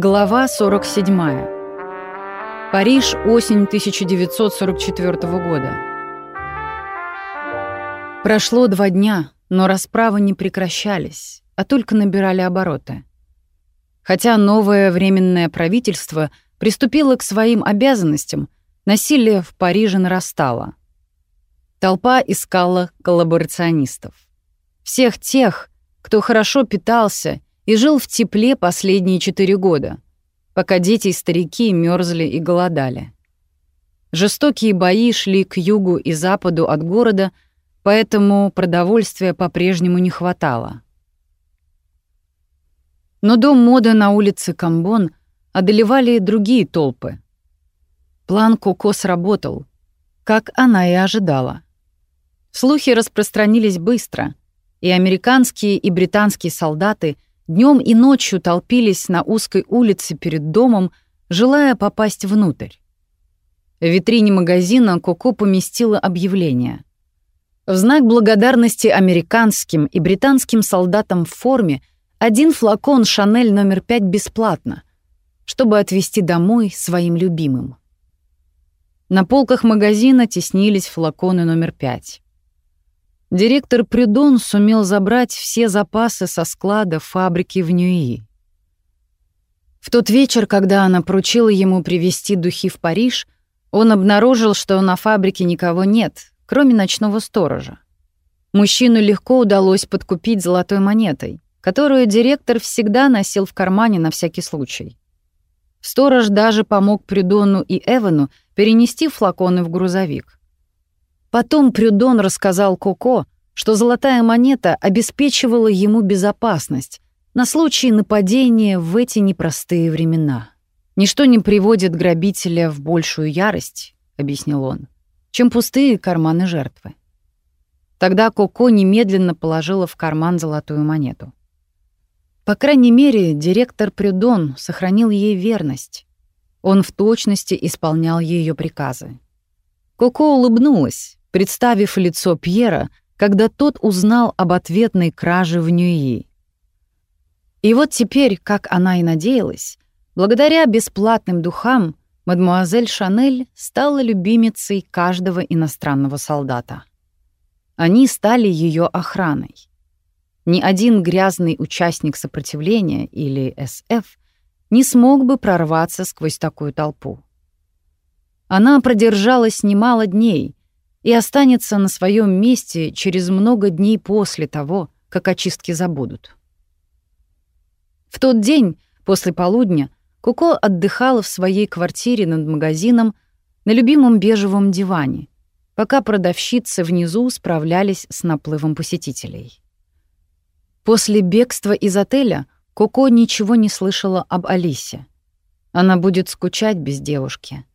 Глава 47. Париж, осень 1944 года. Прошло два дня, но расправы не прекращались, а только набирали обороты. Хотя новое временное правительство приступило к своим обязанностям, насилие в Париже нарастало. Толпа искала коллаборационистов. Всех тех, кто хорошо питался и жил в тепле последние четыре года, пока дети и старики мерзли и голодали. Жестокие бои шли к югу и западу от города, поэтому продовольствия по-прежнему не хватало. Но дом моды на улице Камбон одолевали другие толпы. План Коко сработал, как она и ожидала. Слухи распространились быстро, и американские и британские солдаты — Днем и ночью толпились на узкой улице перед домом, желая попасть внутрь. В витрине магазина Коко поместила объявление. В знак благодарности американским и британским солдатам в форме один флакон «Шанель номер 5» бесплатно, чтобы отвезти домой своим любимым. На полках магазина теснились флаконы номер 5. Директор Прюдон сумел забрать все запасы со склада фабрики в Ньюи. В тот вечер, когда она поручила ему привезти духи в Париж, он обнаружил, что на фабрике никого нет, кроме ночного сторожа. Мужчину легко удалось подкупить золотой монетой, которую директор всегда носил в кармане на всякий случай. Сторож даже помог Прюдону и Эвану перенести флаконы в грузовик. Потом Прюдон рассказал Коко, что золотая монета обеспечивала ему безопасность на случай нападения в эти непростые времена. «Ничто не приводит грабителя в большую ярость», — объяснил он, «чем пустые карманы жертвы». Тогда Коко немедленно положила в карман золотую монету. По крайней мере, директор Прюдон сохранил ей верность. Он в точности исполнял ее приказы. Коко улыбнулась, представив лицо Пьера, когда тот узнал об ответной краже в Ньюи. И вот теперь, как она и надеялась, благодаря бесплатным духам, мадмуазель Шанель стала любимицей каждого иностранного солдата. Они стали ее охраной. Ни один грязный участник сопротивления или СФ не смог бы прорваться сквозь такую толпу. Она продержалась немало дней, и останется на своем месте через много дней после того, как очистки забудут. В тот день, после полудня, Куко отдыхала в своей квартире над магазином на любимом бежевом диване, пока продавщицы внизу справлялись с наплывом посетителей. После бегства из отеля Коко ничего не слышала об Алисе. Она будет скучать без девушки —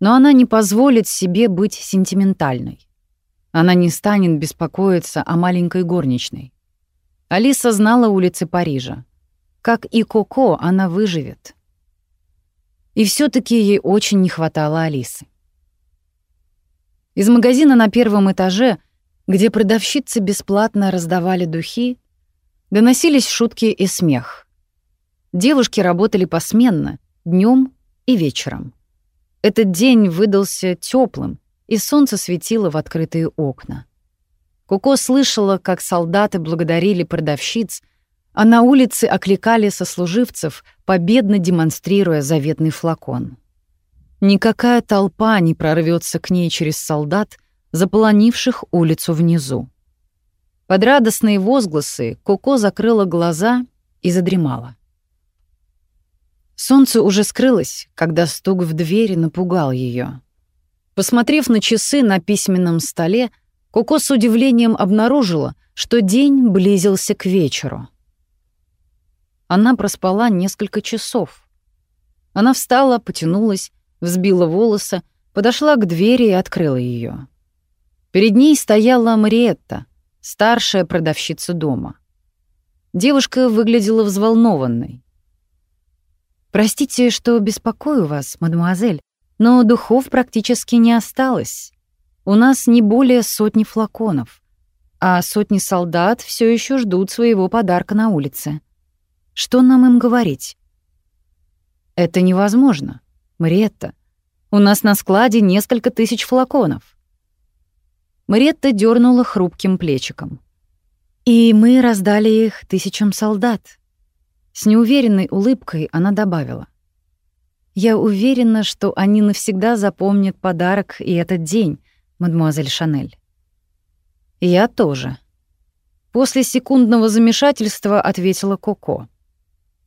но она не позволит себе быть сентиментальной. Она не станет беспокоиться о маленькой горничной. Алиса знала улицы Парижа. Как и Коко, она выживет. И все таки ей очень не хватало Алисы. Из магазина на первом этаже, где продавщицы бесплатно раздавали духи, доносились шутки и смех. Девушки работали посменно, днем и вечером. Этот день выдался теплым, и солнце светило в открытые окна. Коко слышала, как солдаты благодарили продавщиц, а на улице окликали сослуживцев, победно демонстрируя заветный флакон. Никакая толпа не прорвется к ней через солдат, заполонивших улицу внизу. Под радостные возгласы Коко закрыла глаза и задремала. Солнце уже скрылось, когда стук в двери напугал ее. Посмотрев на часы на письменном столе, Коко с удивлением обнаружила, что день близился к вечеру. Она проспала несколько часов. Она встала, потянулась, взбила волосы, подошла к двери и открыла ее. Перед ней стояла Мариетта, старшая продавщица дома. Девушка выглядела взволнованной. «Простите, что беспокою вас, мадемуазель, но духов практически не осталось. У нас не более сотни флаконов, а сотни солдат все еще ждут своего подарка на улице. Что нам им говорить?» Это невозможно. Мариетта, у нас на складе несколько тысяч флаконов. Мариетта дернула хрупким плечиком. И мы раздали их тысячам солдат. С неуверенной улыбкой она добавила. «Я уверена, что они навсегда запомнят подарок и этот день, мадемуазель Шанель». «Я тоже». После секундного замешательства ответила Коко.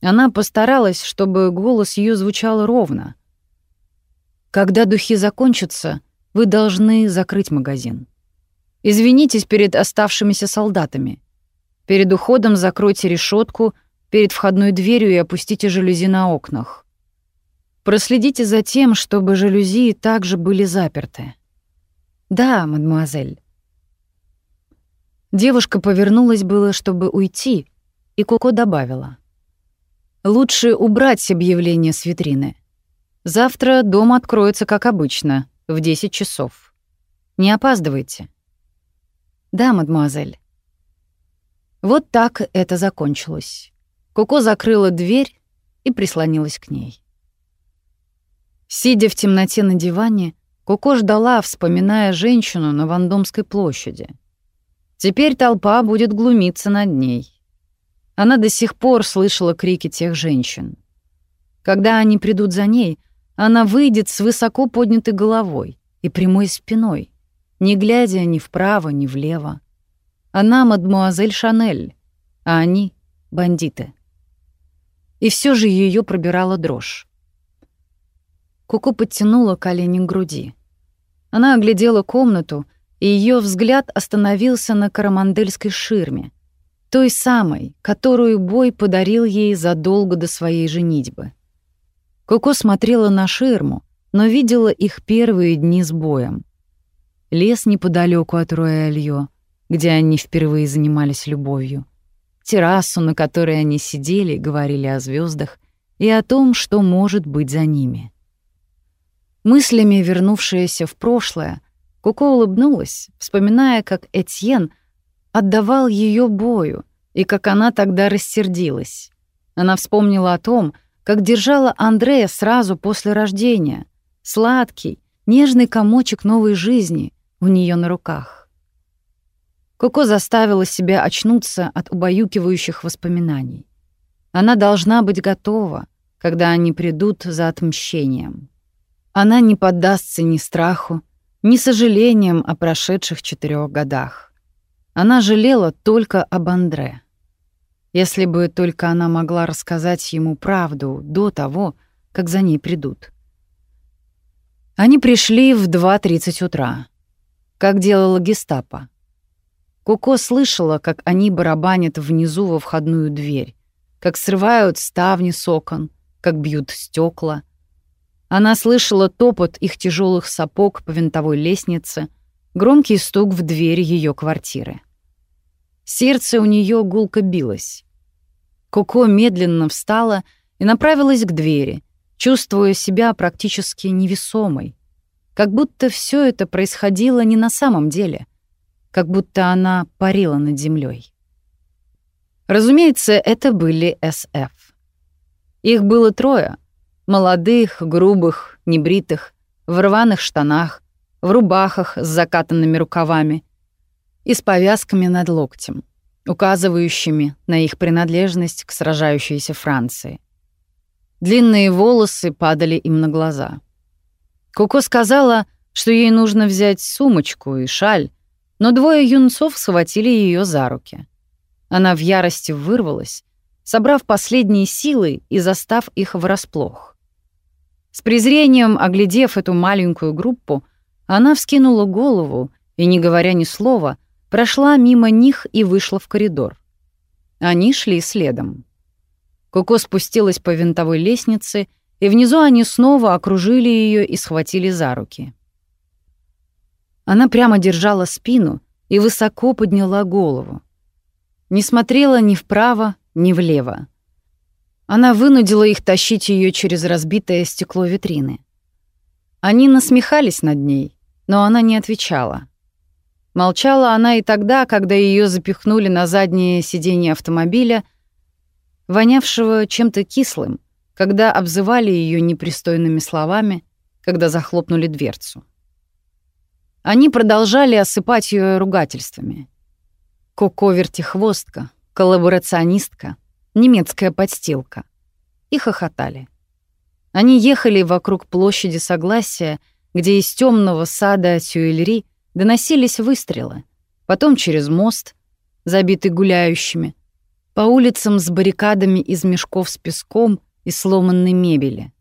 Она постаралась, чтобы голос ее звучал ровно. «Когда духи закончатся, вы должны закрыть магазин. Извинитесь перед оставшимися солдатами. Перед уходом закройте решетку перед входной дверью и опустите жалюзи на окнах. Проследите за тем, чтобы жалюзи также были заперты. Да, мадемуазель. Девушка повернулась было, чтобы уйти, и Коко добавила. Лучше убрать объявление с витрины. Завтра дом откроется, как обычно, в 10 часов. Не опаздывайте. Да, мадемуазель. Вот так это закончилось. Коко закрыла дверь и прислонилась к ней. Сидя в темноте на диване, Коко ждала, вспоминая женщину на Вандомской площади. Теперь толпа будет глумиться над ней. Она до сих пор слышала крики тех женщин. Когда они придут за ней, она выйдет с высоко поднятой головой и прямой спиной, не глядя ни вправо, ни влево. Она мадмуазель Шанель, а они — бандиты и все же ее пробирала дрожь. Куку подтянула колени к груди. Она оглядела комнату, и ее взгляд остановился на карамандельской ширме, той самой, которую Бой подарил ей задолго до своей женитьбы. Коко смотрела на ширму, но видела их первые дни с Боем. Лес неподалеку от Роя-Альё, где они впервые занимались любовью — террасу, на которой они сидели, говорили о звездах и о том, что может быть за ними. Мыслями, вернувшаяся в прошлое, Коко улыбнулась, вспоминая, как Этьен отдавал ее бою и как она тогда рассердилась. Она вспомнила о том, как держала Андрея сразу после рождения, сладкий, нежный комочек новой жизни у нее на руках. Коко заставила себя очнуться от убаюкивающих воспоминаний. Она должна быть готова, когда они придут за отмщением. Она не поддастся ни страху, ни сожалениям о прошедших четырех годах. Она жалела только об Андре. Если бы только она могла рассказать ему правду до того, как за ней придут. Они пришли в 2.30 утра, как делала гестапо. Коко слышала, как они барабанят внизу во входную дверь, как срывают ставни с окон, как бьют стекла. Она слышала топот их тяжелых сапог по винтовой лестнице, громкий стук в дверь ее квартиры. Сердце у нее гулко билось. Коко медленно встала и направилась к двери, чувствуя себя практически невесомой, как будто все это происходило не на самом деле — как будто она парила над землей. Разумеется, это были СФ. Их было трое — молодых, грубых, небритых, в рваных штанах, в рубахах с закатанными рукавами и с повязками над локтем, указывающими на их принадлежность к сражающейся Франции. Длинные волосы падали им на глаза. Коко сказала, что ей нужно взять сумочку и шаль, но двое юнцов схватили ее за руки. Она в ярости вырвалась, собрав последние силы и застав их врасплох. С презрением оглядев эту маленькую группу, она вскинула голову и, не говоря ни слова, прошла мимо них и вышла в коридор. Они шли следом. Коко спустилась по винтовой лестнице, и внизу они снова окружили ее и схватили за руки. Она прямо держала спину и высоко подняла голову. Не смотрела ни вправо, ни влево. Она вынудила их тащить ее через разбитое стекло витрины. Они насмехались над ней, но она не отвечала. Молчала она и тогда, когда ее запихнули на заднее сиденье автомобиля, вонявшего чем-то кислым, когда обзывали ее непристойными словами, когда захлопнули дверцу. Они продолжали осыпать ее ругательствами. Коко вертихвостка, коллаборационистка, немецкая подстилка. И хохотали. Они ехали вокруг площади Согласия, где из темного сада Сюэльри доносились выстрелы, потом через мост, забитый гуляющими, по улицам с баррикадами из мешков с песком и сломанной мебели.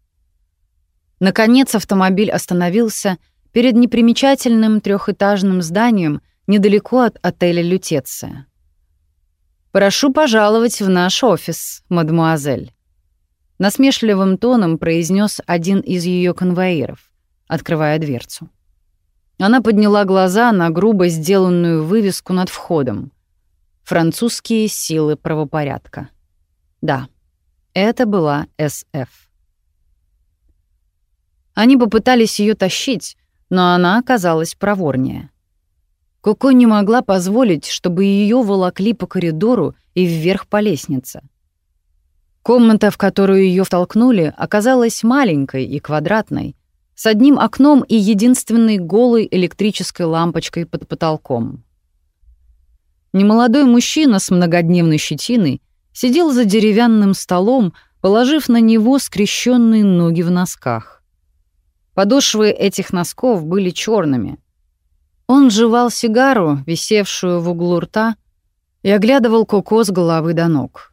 Наконец автомобиль остановился перед непримечательным трехэтажным зданием недалеко от отеля «Лютеция». «Прошу пожаловать в наш офис, мадмуазель», — насмешливым тоном произнес один из ее конвоиров, открывая дверцу. Она подняла глаза на грубо сделанную вывеску над входом. «Французские силы правопорядка». Да, это была СФ. Они попытались ее тащить, но она оказалась проворнее. Коко не могла позволить, чтобы ее волокли по коридору и вверх по лестнице. Комната, в которую ее втолкнули, оказалась маленькой и квадратной, с одним окном и единственной голой электрической лампочкой под потолком. Немолодой мужчина с многодневной щетиной сидел за деревянным столом, положив на него скрещенные ноги в носках. Подошвы этих носков были черными. Он жевал сигару, висевшую в углу рта, и оглядывал Коко с головы до ног.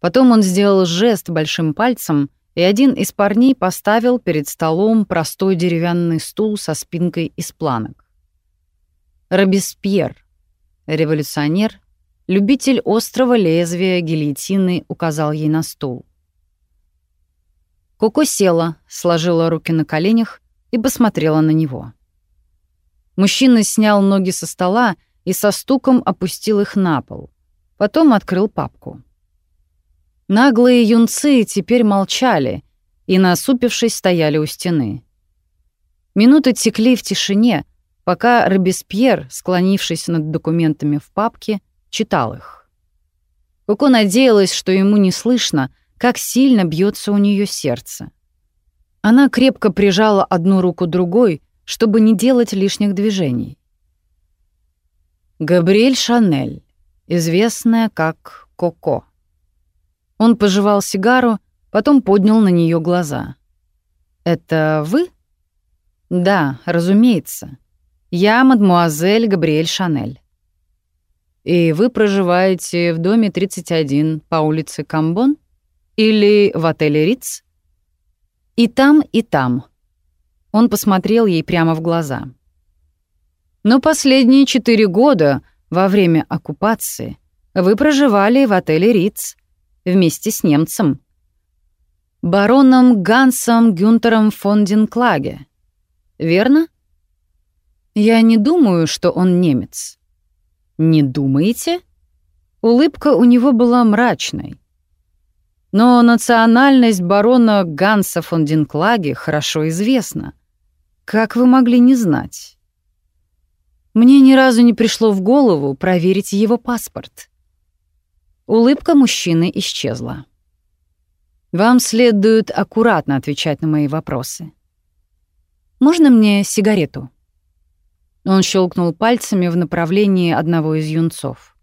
Потом он сделал жест большим пальцем, и один из парней поставил перед столом простой деревянный стул со спинкой из планок. Робеспьер, революционер, любитель острого лезвия гильотины, указал ей на стул. Коко села, сложила руки на коленях и посмотрела на него. Мужчина снял ноги со стола и со стуком опустил их на пол. Потом открыл папку. Наглые юнцы теперь молчали и, насупившись, стояли у стены. Минуты текли в тишине, пока Робеспьер, склонившись над документами в папке, читал их. Коко надеялась, что ему не слышно, как сильно бьется у нее сердце. Она крепко прижала одну руку другой, чтобы не делать лишних движений. Габриэль Шанель, известная как Коко. Он пожевал сигару, потом поднял на нее глаза. «Это вы?» «Да, разумеется. Я мадмуазель Габриэль Шанель». «И вы проживаете в доме 31 по улице Камбон? Или в отеле Риц?» «И там, и там», он посмотрел ей прямо в глаза. «Но последние четыре года, во время оккупации, вы проживали в отеле Риц вместе с немцем. Бароном Гансом Гюнтером фон Динклаге. Верно? Я не думаю, что он немец. Не думаете? Улыбка у него была мрачной. Но национальность барона Ганса фон Динклаге хорошо известна — как вы могли не знать? Мне ни разу не пришло в голову проверить его паспорт. Улыбка мужчины исчезла. Вам следует аккуратно отвечать на мои вопросы. Можно мне сигарету? Он щелкнул пальцами в направлении одного из юнцов.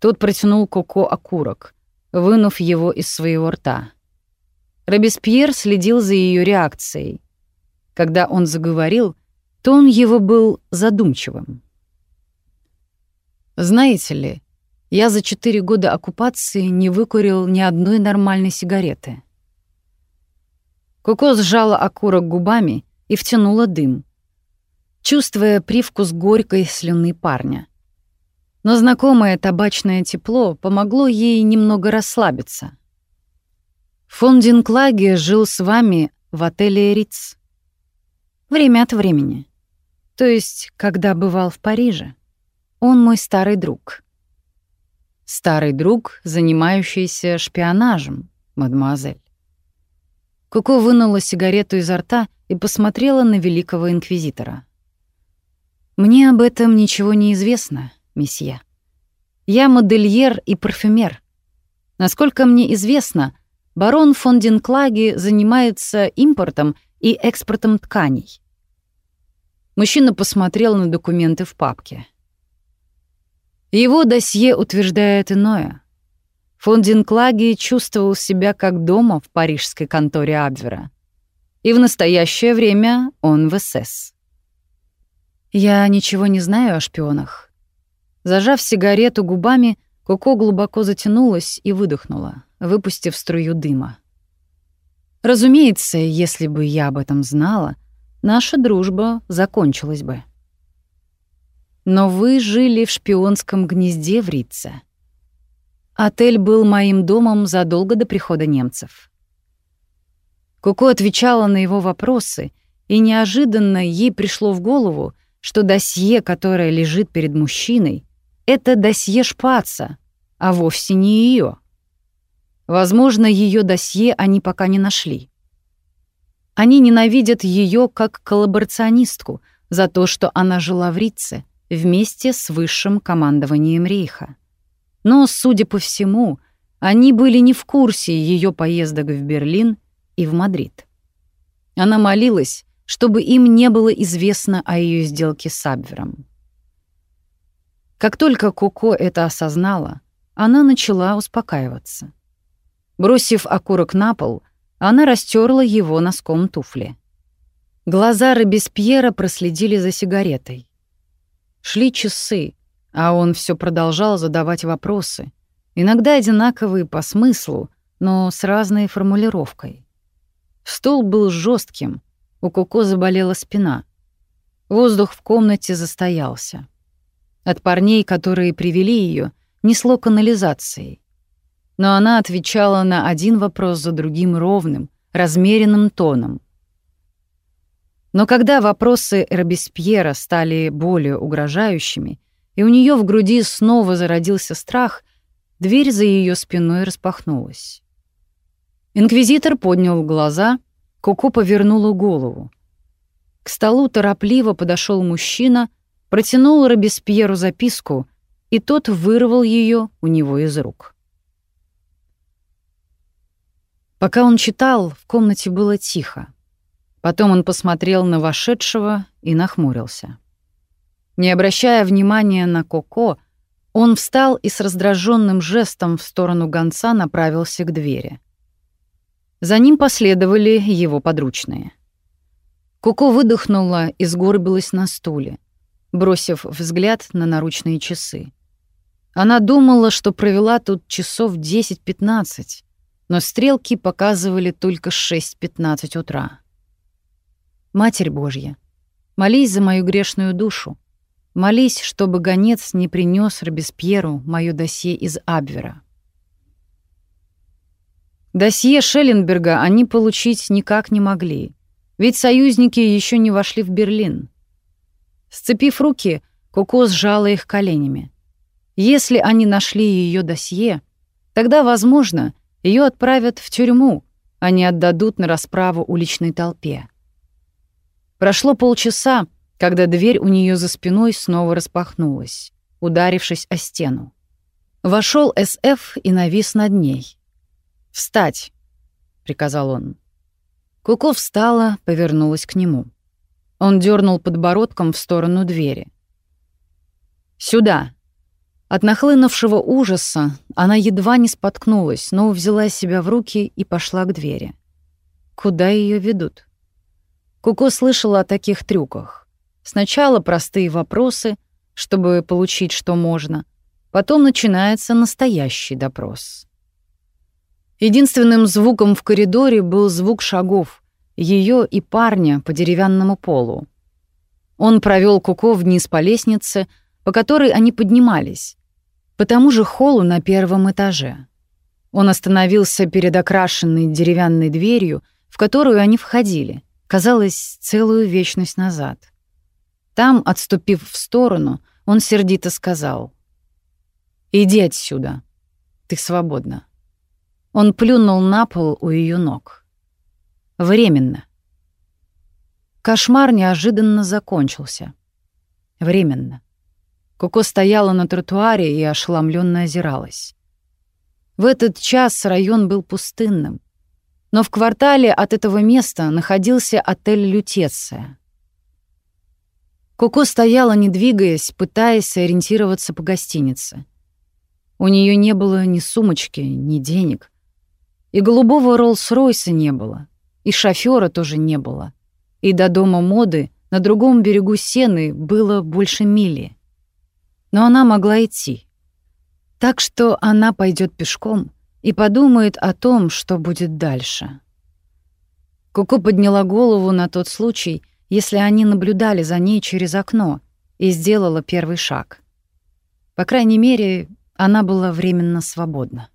Тот протянул Коко окурок, вынув его из своего рта. Робеспьер следил за ее реакцией — когда он заговорил, тон его был задумчивым. «Знаете ли, я за четыре года оккупации не выкурил ни одной нормальной сигареты». Коко сжала окурок губами и втянула дым, чувствуя привкус горькой слюны парня. Но знакомое табачное тепло помогло ей немного расслабиться. Фон Динклаге жил с вами в отеле «Риц». Время от времени. То есть, когда бывал в Париже. Он мой старый друг. Старый друг, занимающийся шпионажем, мадемуазель. Коко вынула сигарету изо рта и посмотрела на великого инквизитора. «Мне об этом ничего не известно, месье. Я модельер и парфюмер. Насколько мне известно, барон фон Динклаги занимается импортом и экспортом тканей. Мужчина посмотрел на документы в папке. Его досье утверждает иное. Фон Динклаги чувствовал себя как дома в парижской конторе Абвера. И в настоящее время он в СС. Я ничего не знаю о шпионах. Зажав сигарету губами, Коко глубоко затянулась и выдохнула, выпустив струю дыма. Разумеется, если бы я об этом знала, наша дружба закончилась бы. Но вы жили в шпионском гнезде в Рице. Отель был моим домом задолго до прихода немцев. Коко отвечала на его вопросы, и неожиданно ей пришло в голову, что досье, которое лежит перед мужчиной, это досье Шпаца, а вовсе не ее. Возможно, ее досье они пока не нашли. Они ненавидят ее как коллаборационистку за то, что она жила в Рице вместе с высшим командованием Рейха. Но, судя по всему, они были не в курсе ее поездок в Берлин и в Мадрид. Она молилась, чтобы им не было известно о ее сделке с Абвером. Как только Коко это осознала, она начала успокаиваться. Бросив окурок на пол, она растерла его носком туфли. Глаза Робеспьера проследили за сигаретой. Шли часы, а он все продолжал задавать вопросы, иногда одинаковые по смыслу, но с разной формулировкой. Стол был жестким, у Коко заболела спина. Воздух в комнате застоялся. От парней, которые привели ее, несло канализацией. Но она отвечала на один вопрос за другим ровным, размеренным тоном. Но когда вопросы Робеспьера стали более угрожающими, и у нее в груди снова зародился страх, дверь за ее спиной распахнулась. Инквизитор поднял глаза — Коко повернула голову. К столу торопливо подошел мужчина, протянул Робеспьеру записку, и тот вырвал ее у него из рук. Пока он читал, в комнате было тихо. Потом он посмотрел на вошедшего и нахмурился. Не обращая внимания на Коко, он встал и с раздраженным жестом в сторону гонца направился к двери. За ним последовали его подручные. Коко выдохнула и сгорбилась на стуле, бросив взгляд на наручные часы. Она думала, что провела тут часов 10-15, но стрелки показывали только 6-15 утра. «Матерь Божья, молись за мою грешную душу. Молись, чтобы гонец не принес Робеспьеру моё досье из Абвера». Досье Шелленберга они получить никак не могли, ведь союзники еще не вошли в Берлин. Сцепив руки, Коко сжала их коленями. Если они нашли ее досье, тогда, возможно, ее отправят в тюрьму, а не отдадут на расправу уличной толпе. Прошло полчаса, когда дверь у нее за спиной снова распахнулась, ударившись о стену. Вошел СФ и навис над ней. «Встать!» — приказал он. Куко встала, повернулась к нему. Он дернул подбородком в сторону двери. «Сюда!» От нахлынувшего ужаса она едва не споткнулась, но взяла себя в руки и пошла к двери. Куда ее ведут? Куко слышала о таких трюках. Сначала простые вопросы, чтобы получить что можно, потом начинается настоящий допрос. Единственным звуком в коридоре был звук шагов, ее и парня по деревянному полу. Он провел Куко вниз по лестнице, по которой они поднимались, по тому же холлу на первом этаже. Он остановился перед окрашенной деревянной дверью, в которую они входили, казалось, целую вечность назад. Там, отступив в сторону, он сердито сказал «Иди отсюда, ты свободна». Он плюнул на пол у ее ног. Временно. Кошмар неожиданно закончился. Временно. Коко стояла на тротуаре и ошеломленно озиралась. В этот час район был пустынным, но в квартале от этого места находился отель «Лютеция». Коко стояла, не двигаясь, пытаясь сориентироваться по гостинице. У нее не было ни сумочки, ни денег. И голубого Роллс-Ройса не было, и шофера тоже не было. И до дома моды на другом берегу Сены было больше мили. Но она могла идти. Так что она пойдет пешком и подумает о том, что будет дальше. Коко подняла голову на тот случай, если они наблюдали за ней через окно, и сделала первый шаг. По крайней мере, она была временно свободна.